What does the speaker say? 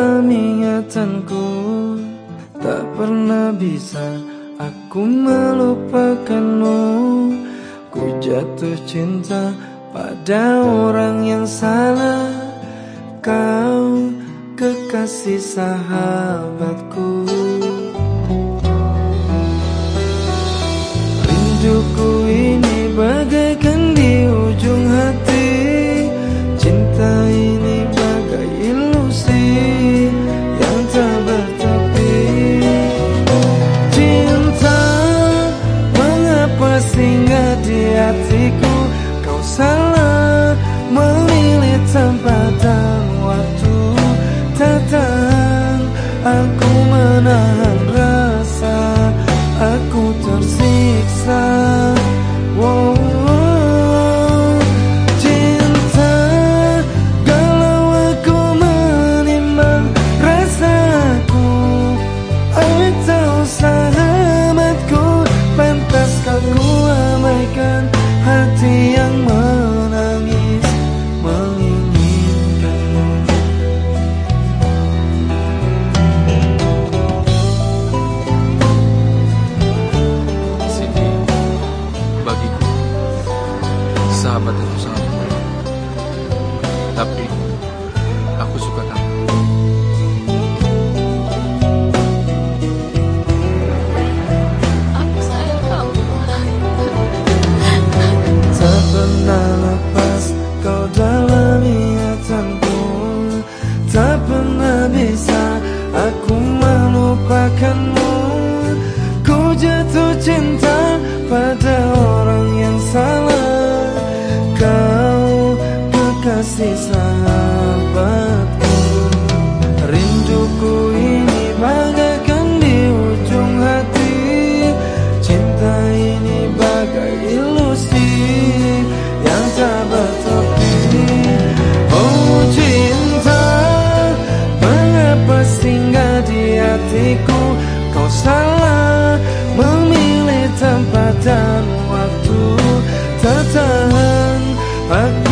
dalam ingatanku Tak pernah bisa aku melupakanmu. Ku jatuh cinta pada orang yang salah. Kau kekasih sahabatku aku suka kamu. Aku sayang kamu. Tak pernah lepas kau dalam ingatanku Tak pernah bisa aku untukku ini bagaikan di ujung hati. Cinta ini bagai ilusi yang tak bertepi. Oh cinta, mengapa singgah di hatiku? Kau salah memilih tempat dan waktu Tertahan. Aku